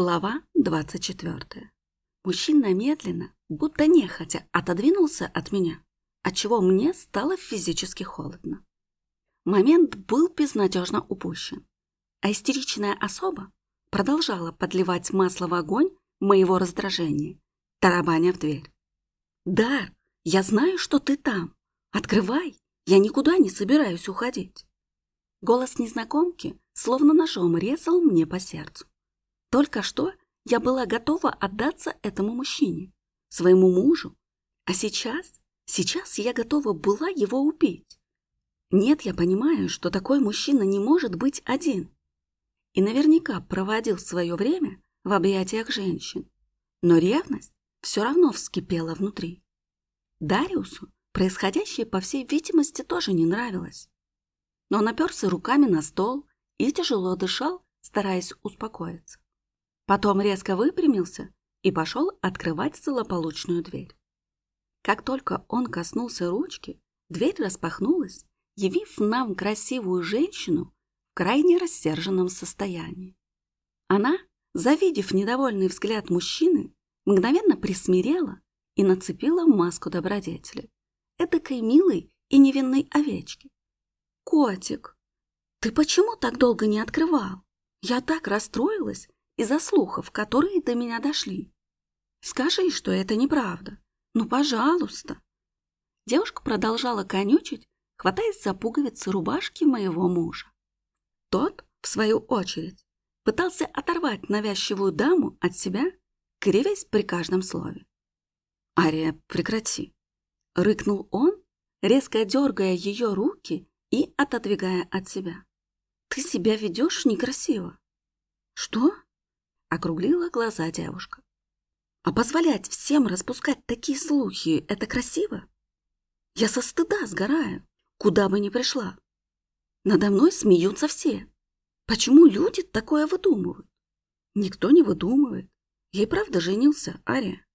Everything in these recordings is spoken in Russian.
Глава 24. Мужчина медленно, будто нехотя, отодвинулся от меня, отчего мне стало физически холодно. Момент был безнадежно упущен, а истеричная особа продолжала подливать масло в огонь моего раздражения, тарабаня в дверь. «Дар, я знаю, что ты там. Открывай, я никуда не собираюсь уходить». Голос незнакомки словно ножом резал мне по сердцу. Только что я была готова отдаться этому мужчине, своему мужу, а сейчас, сейчас я готова была его убить. Нет, я понимаю, что такой мужчина не может быть один. И наверняка проводил свое время в объятиях женщин. Но ревность все равно вскипела внутри. Дариусу происходящее, по всей видимости, тоже не нравилось. Но он оперся руками на стол и тяжело дышал, стараясь успокоиться. Потом резко выпрямился и пошел открывать злополучную дверь. Как только он коснулся ручки, дверь распахнулась, явив нам красивую женщину в крайне рассерженном состоянии. Она, завидев недовольный взгляд мужчины, мгновенно присмирела и нацепила маску добродетели, эдакой милой и невинной овечки. «Котик, ты почему так долго не открывал? Я так расстроилась, из-за слухов, которые до меня дошли. Скажи, что это неправда. Ну, пожалуйста. Девушка продолжала конючить, хватаясь за пуговицы рубашки моего мужа. Тот, в свою очередь, пытался оторвать навязчивую даму от себя, кривясь при каждом слове. «Ария, прекрати!» — рыкнул он, резко дергая ее руки и отодвигая от себя. «Ты себя ведешь некрасиво». «Что?» Округлила глаза девушка. А позволять всем распускать такие слухи – это красиво? Я со стыда сгораю, куда бы ни пришла. Надо мной смеются все. Почему люди такое выдумывают? Никто не выдумывает. И правда женился, Ария.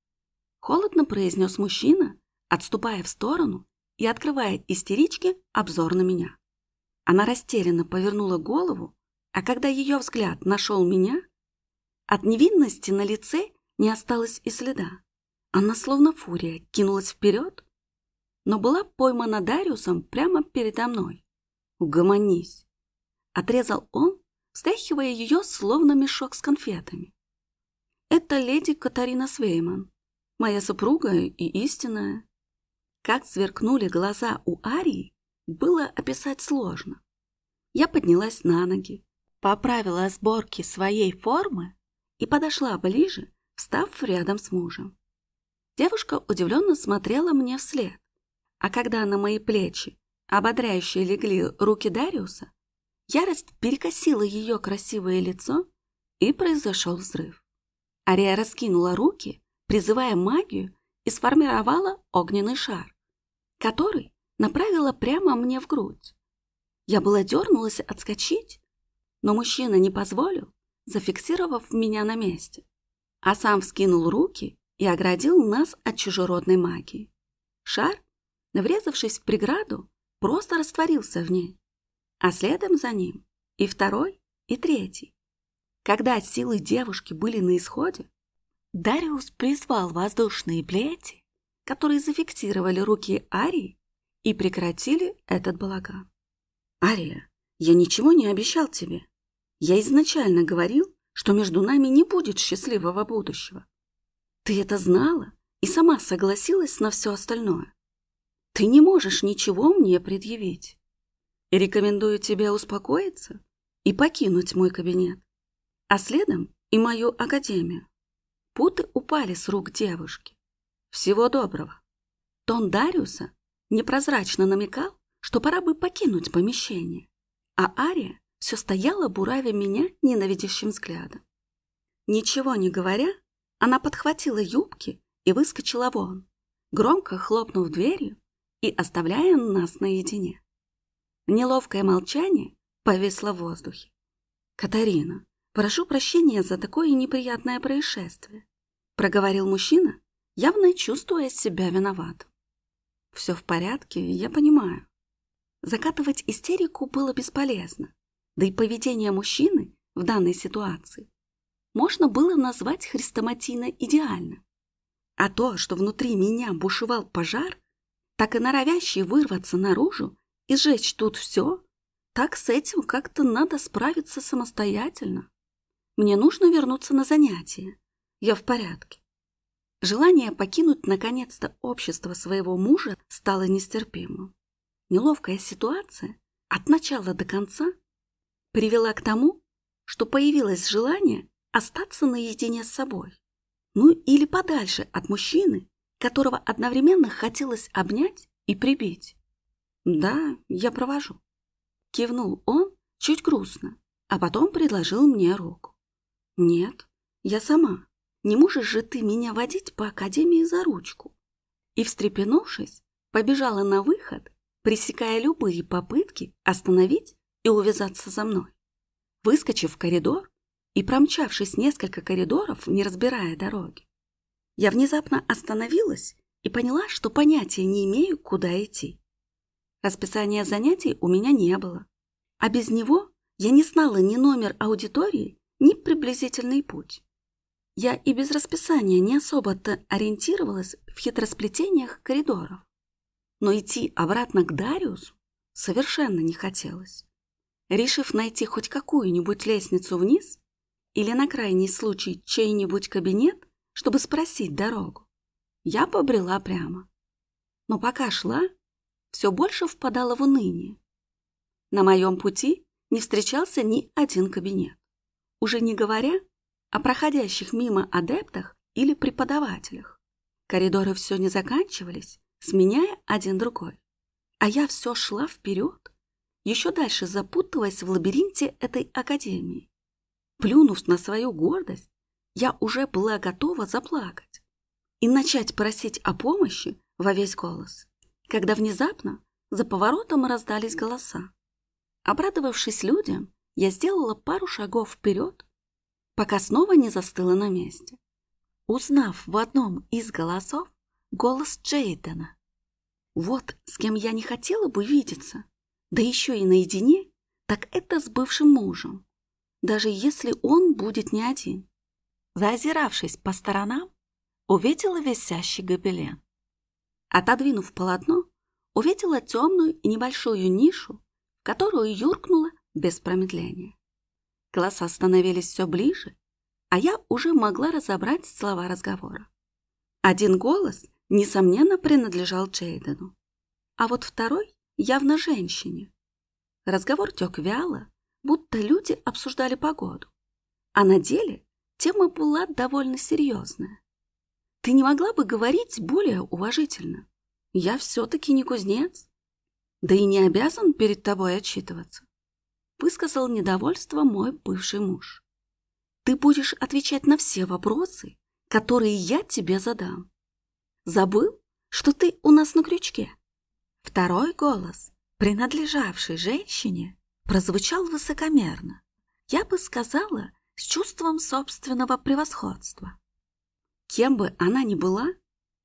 Холодно произнес мужчина, отступая в сторону и открывая истеричке обзор на меня. Она растерянно повернула голову, а когда ее взгляд нашел меня, от невинности на лице не осталось и следа. Она словно фурия кинулась вперед, но была поймана Дариусом прямо передо мной. «Угомонись!» — отрезал он, встряхивая ее, словно мешок с конфетами. «Это леди Катарина Свейман, моя супруга и истинная». Как сверкнули глаза у Арии, было описать сложно. Я поднялась на ноги, поправила сборки своей формы и подошла ближе, встав рядом с мужем. Девушка удивленно смотрела мне вслед, а когда на мои плечи ободряюще легли руки Дариуса, ярость перекосила ее красивое лицо, и произошел взрыв. Ария раскинула руки, призывая магию, и сформировала огненный шар, который направила прямо мне в грудь. Я была дернулась отскочить, но мужчина не позволил зафиксировав меня на месте, а сам вскинул руки и оградил нас от чужеродной магии. Шар, врезавшись в преграду, просто растворился в ней, а следом за ним и второй, и третий. Когда силы девушки были на исходе, Дариус призвал воздушные плети, которые зафиксировали руки Арии и прекратили этот балаган. «Ария, я ничего не обещал тебе», я изначально говорил, что между нами не будет счастливого будущего. Ты это знала и сама согласилась на все остальное. Ты не можешь ничего мне предъявить. И рекомендую тебе успокоиться и покинуть мой кабинет, а следом и мою академию. Путы упали с рук девушки. Всего доброго. Тон Дариуса непрозрачно намекал, что пора бы покинуть помещение, а Ария все стояла, буравя меня ненавидящим взглядом. Ничего не говоря, она подхватила юбки и выскочила вон, громко хлопнув дверью и оставляя нас наедине. Неловкое молчание повисло в воздухе. «Катарина, прошу прощения за такое неприятное происшествие», проговорил мужчина, явно чувствуя себя виноватым. «Все в порядке, я понимаю». Закатывать истерику было бесполезно да и поведение мужчины в данной ситуации можно было назвать хрестоматийно идеальным. А то, что внутри меня бушевал пожар, так и норовящий вырваться наружу и сжечь тут все, так с этим как-то надо справиться самостоятельно. Мне нужно вернуться на занятия. Я в порядке. Желание покинуть наконец-то общество своего мужа стало нестерпимым. Неловкая ситуация от начала до конца привела к тому, что появилось желание остаться наедине с собой. Ну или подальше от мужчины, которого одновременно хотелось обнять и прибить. «Да, я провожу», — кивнул он чуть грустно, а потом предложил мне руку. «Нет, я сама. Не можешь же ты меня водить по академии за ручку?» И, встрепенувшись, побежала на выход, пресекая любые попытки остановить и увязаться за мной. Выскочив в коридор и промчавшись несколько коридоров, не разбирая дороги, я внезапно остановилась и поняла, что понятия не имею, куда идти. Расписания занятий у меня не было, а без него я не знала ни номер аудитории, ни приблизительный путь. Я и без расписания не особо-то ориентировалась в хитросплетениях коридоров. Но идти обратно к Дариусу совершенно не хотелось. Решив найти хоть какую-нибудь лестницу вниз или на крайний случай чей-нибудь кабинет, чтобы спросить дорогу, я побрела прямо. Но пока шла, все больше впадала в уныние. На моем пути не встречался ни один кабинет. Уже не говоря о проходящих мимо адептах или преподавателях. Коридоры все не заканчивались, сменяя один другой. А я все шла вперед, еще дальше запутываясь в лабиринте этой академии. Плюнув на свою гордость, я уже была готова заплакать и начать просить о помощи во весь голос когда внезапно за поворотом раздались голоса. Обрадовавшись людям, я сделала пару шагов вперед, пока снова не застыла на месте, узнав в одном из голосов голос Джейдена. Вот с кем я не хотела бы видеться, да еще и наедине, так это с бывшим мужем, даже если он будет не один. Заозиравшись по сторонам, увидела висящий гобелен. Отодвинув полотно, увидела темную и небольшую нишу, которую юркнула без промедления. Голоса становились все ближе, а я уже могла разобрать слова разговора. Один голос, несомненно, принадлежал Джейдену, а вот второй явно женщине. Разговор тек вяло, будто люди обсуждали погоду, а на деле тема была довольно серьезная. Ты не могла бы говорить более уважительно? Я все-таки не кузнец. Да и не обязан перед тобой отчитываться. Высказал недовольство мой бывший муж. Ты будешь отвечать на все вопросы, которые я тебе задам. Забыл, что ты у нас на крючке? Второй голос, принадлежавший женщине, прозвучал высокомерно. Я бы сказала, с чувством собственного превосходства. Кем бы она ни была,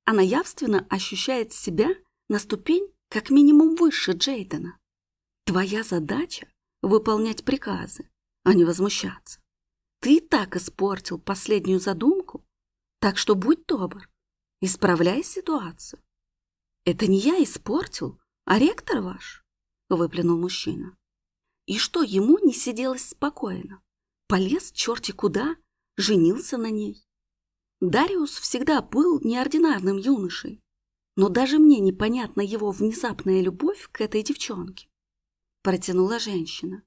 она явственно ощущает себя на ступень как минимум выше Джейдена. Твоя задача — выполнять приказы, а не возмущаться. Ты так испортил последнюю задумку, так что будь добр, исправляй ситуацию. Это не я испортил, а ректор ваш, — выплюнул мужчина. И что ему не сиделось спокойно? Полез черти куда, женился на ней. Дариус всегда был неординарным юношей, но даже мне непонятна его внезапная любовь к этой девчонке. Протянула женщина.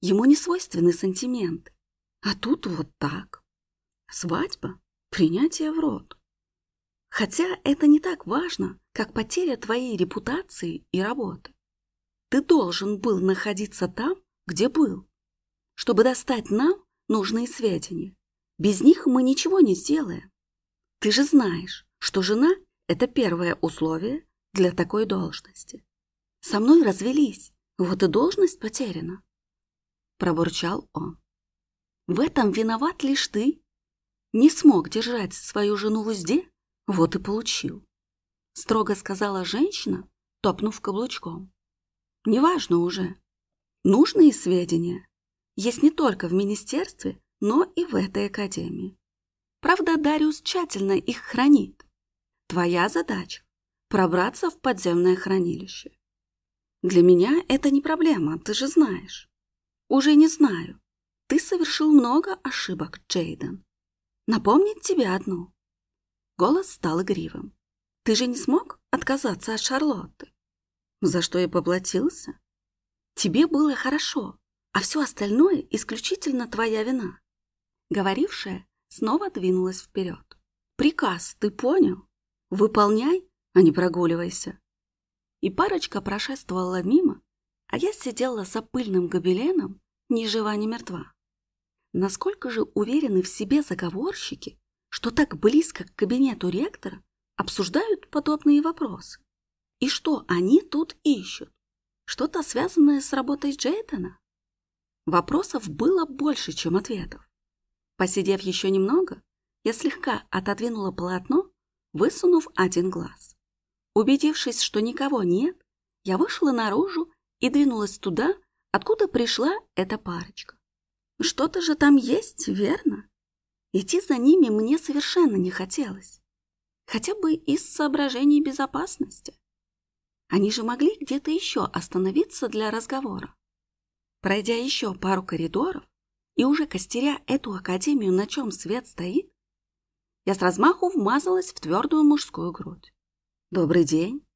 Ему не свойственны сантименты, а тут вот так. Свадьба, принятие в рот. Хотя это не так важно, как потеря твоей репутации и работы. Ты должен был находиться там, где был, чтобы достать нам нужные сведения. Без них мы ничего не сделаем. Ты же знаешь, что жена – это первое условие для такой должности. Со мной развелись, вот и должность потеряна. Пробурчал он. В этом виноват лишь ты. Не смог держать свою жену в узде, вот и получил. Строго сказала женщина, топнув каблучком. Неважно уже. Нужные сведения есть не только в министерстве, но и в этой академии. Правда, Дариус тщательно их хранит. Твоя задача – пробраться в подземное хранилище. Для меня это не проблема, ты же знаешь. Уже не знаю. Ты совершил много ошибок, Джейден. Напомнить тебе одну. Голос стал игривым. Ты же не смог отказаться от Шарлотты? За что я поплатился? Тебе было хорошо, а все остальное исключительно твоя вина. Говорившая снова двинулась вперед. Приказ, ты понял? Выполняй, а не прогуливайся. И парочка прошествовала мимо, а я сидела за пыльным гобеленом, ни жива, ни мертва. Насколько же уверены в себе заговорщики, что так близко к кабинету ректора обсуждают подобные вопросы? И что они тут ищут? Что-то связанное с работой Джейтона? Вопросов было больше, чем ответов. Посидев еще немного, я слегка отодвинула полотно, высунув один глаз. Убедившись, что никого нет, я вышла наружу и двинулась туда, откуда пришла эта парочка. Что-то же там есть, верно? Идти за ними мне совершенно не хотелось. Хотя бы из соображений безопасности. Они же могли где-то еще остановиться для разговора. Пройдя еще пару коридоров и уже костеря эту академию, на чем свет стоит, я с размаху вмазалась в твердую мужскую грудь. «Добрый день!»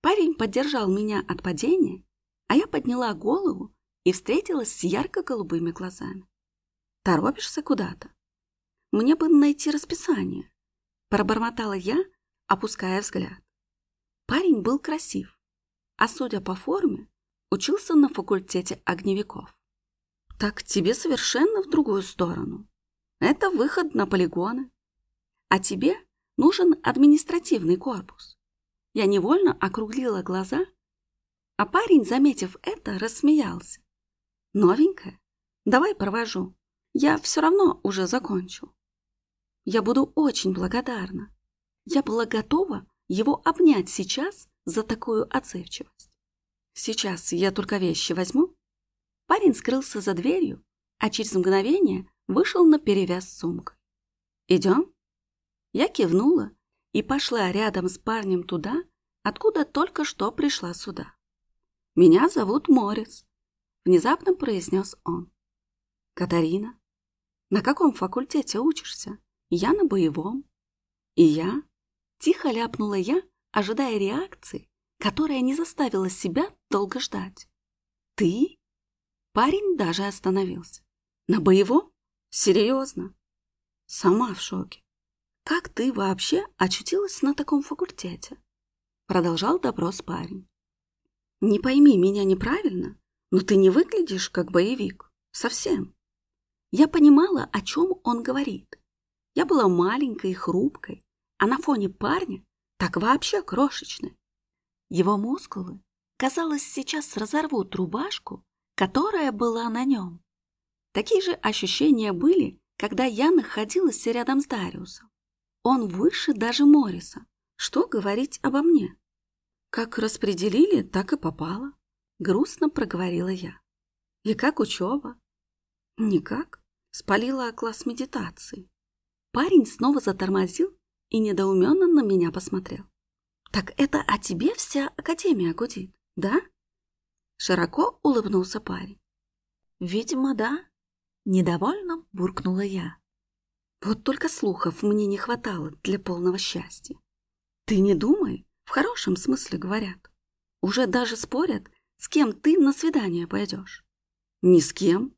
Парень поддержал меня от падения, а я подняла голову и встретилась с ярко-голубыми глазами. «Торопишься куда-то?» «Мне бы найти расписание», — пробормотала я, опуская взгляд. Парень был красив, а, судя по форме, учился на факультете огневиков. Так тебе совершенно в другую сторону. Это выход на полигоны. А тебе нужен административный корпус. Я невольно округлила глаза, а парень, заметив это, рассмеялся. Новенькая? Давай провожу. Я все равно уже закончу. Я буду очень благодарна. Я была готова его обнять сейчас за такую отзывчивость. Сейчас я только вещи возьму. Парень скрылся за дверью, а через мгновение вышел на перевяз сумкой. «Идем?» Я кивнула и пошла рядом с парнем туда, откуда только что пришла сюда. «Меня зовут Морис», — внезапно произнес он. «Катарина, на каком факультете учишься? Я на боевом». «И я?» Тихо ляпнула я, ожидая реакции, которая не заставила себя долго ждать. «Ты?» Парень даже остановился. «На боевом? Серьезно?» Сама в шоке. «Как ты вообще очутилась на таком факультете?» Продолжал допрос парень. «Не пойми меня неправильно, но ты не выглядишь как боевик. Совсем». Я понимала, о чем он говорит. Я была маленькой и хрупкой, а на фоне парня так вообще крошечный. Его мускулы, казалось, сейчас разорвут рубашку, которая была на нем. Такие же ощущения были, когда я находилась рядом с Дариусом. Он выше даже Морриса. Что говорить обо мне? Как распределили, так и попало. Грустно проговорила я. И как учеба? Никак. Спалила класс медитации. Парень снова затормозил и недоуменно на меня посмотрел. «Так это о тебе вся Академия гудит, да?» Широко улыбнулся парень. «Видимо, да», — недовольно буркнула я. Вот только слухов мне не хватало для полного счастья. Ты не думай, в хорошем смысле говорят. Уже даже спорят, с кем ты на свидание пойдешь. Ни с кем.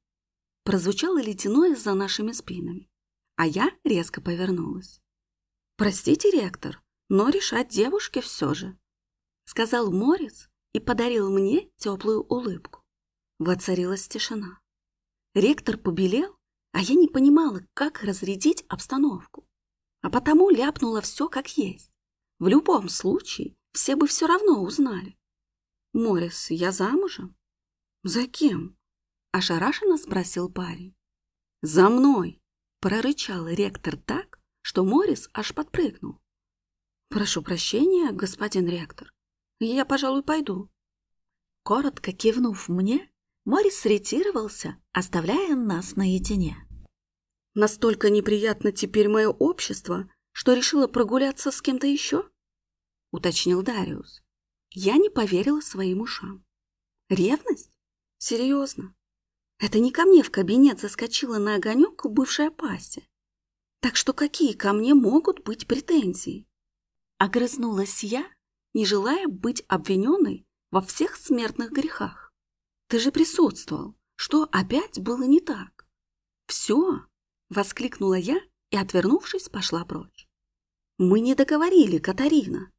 Прозвучало ледяное за нашими спинами, а я резко повернулась. «Простите, ректор, но решать девушке все же», — сказал Морис и подарил мне теплую улыбку. Воцарилась тишина. Ректор побелел, а я не понимала, как разрядить обстановку. А потому ляпнула все как есть. В любом случае, все бы все равно узнали. «Морис, я замужем?» «За кем?» – ошарашенно спросил парень. «За мной!» – прорычал ректор так, что Морис аж подпрыгнул. «Прошу прощения, господин ректор. Я, пожалуй, пойду». Коротко кивнув мне, Морис ретировался, оставляя нас наедине. Настолько неприятно теперь мое общество, что решила прогуляться с кем-то еще? Уточнил Дариус. Я не поверила своим ушам. Ревность? Серьезно? Это не ко мне в кабинет заскочила на огонек бывшая пастя. Так что какие ко мне могут быть претензии? Огрызнулась я, не желая быть обвиненной во всех смертных грехах. Ты же присутствовал, что опять было не так. Все, воскликнула я и, отвернувшись, пошла прочь. Мы не договорили, Катарина.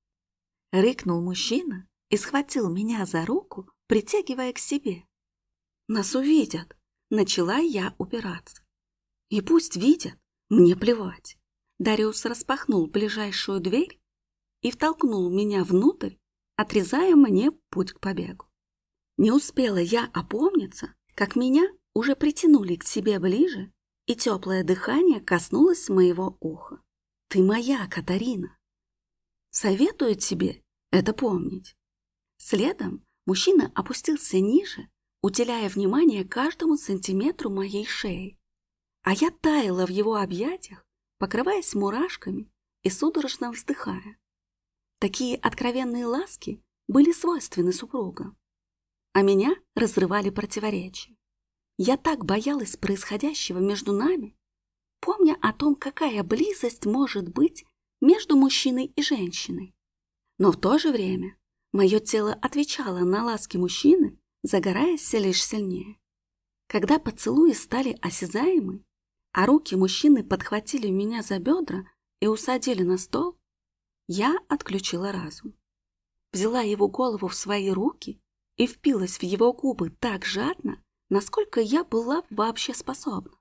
Рыкнул мужчина и схватил меня за руку, притягивая к себе. Нас увидят, начала я упираться. И пусть видят, мне плевать. Дариус распахнул ближайшую дверь и втолкнул меня внутрь, отрезая мне путь к побегу. Не успела я опомниться, как меня уже притянули к себе ближе, и теплое дыхание коснулось моего уха. «Ты моя, Катарина!» Советую тебе это помнить. Следом мужчина опустился ниже, уделяя внимание каждому сантиметру моей шеи. А я таяла в его объятиях, покрываясь мурашками и судорожно вздыхая. Такие откровенные ласки были свойственны супругам. А меня разрывали противоречия. Я так боялась происходящего между нами, помня о том, какая близость может быть между мужчиной и женщиной. Но в то же время мое тело отвечало на ласки мужчины, загораясь лишь сильнее. Когда поцелуи стали осязаемы, а руки мужчины подхватили меня за бедра и усадили на стол, я отключила разум. Взяла его голову в свои руки и впилась в его губы так жадно, насколько я была вообще способна.